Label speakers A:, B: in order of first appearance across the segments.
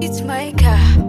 A: it's maker.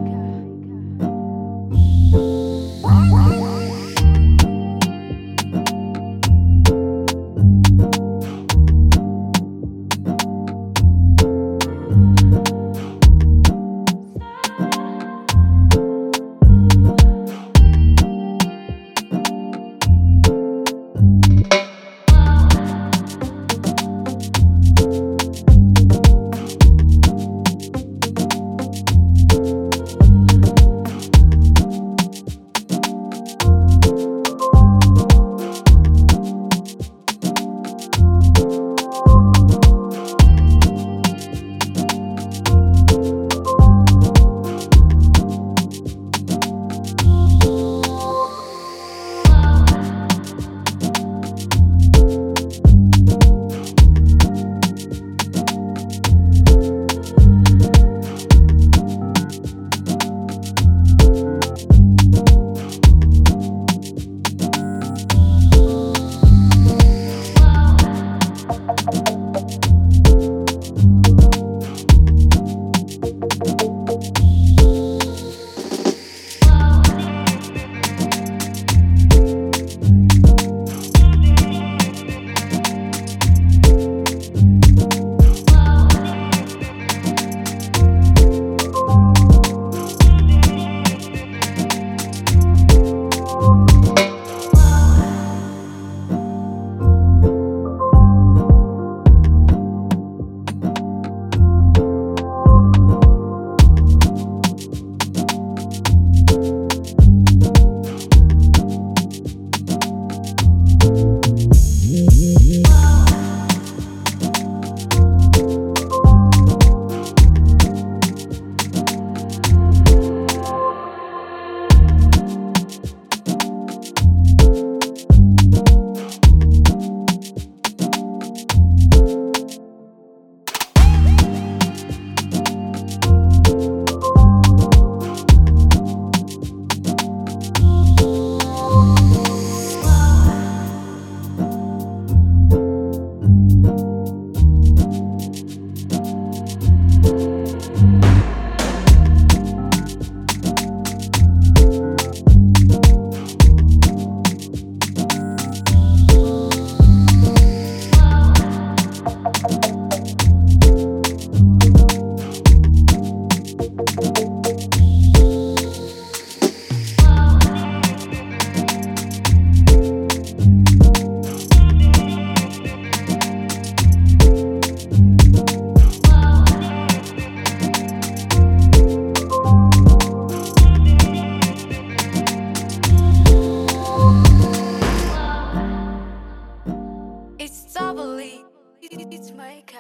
A: It's it's maker.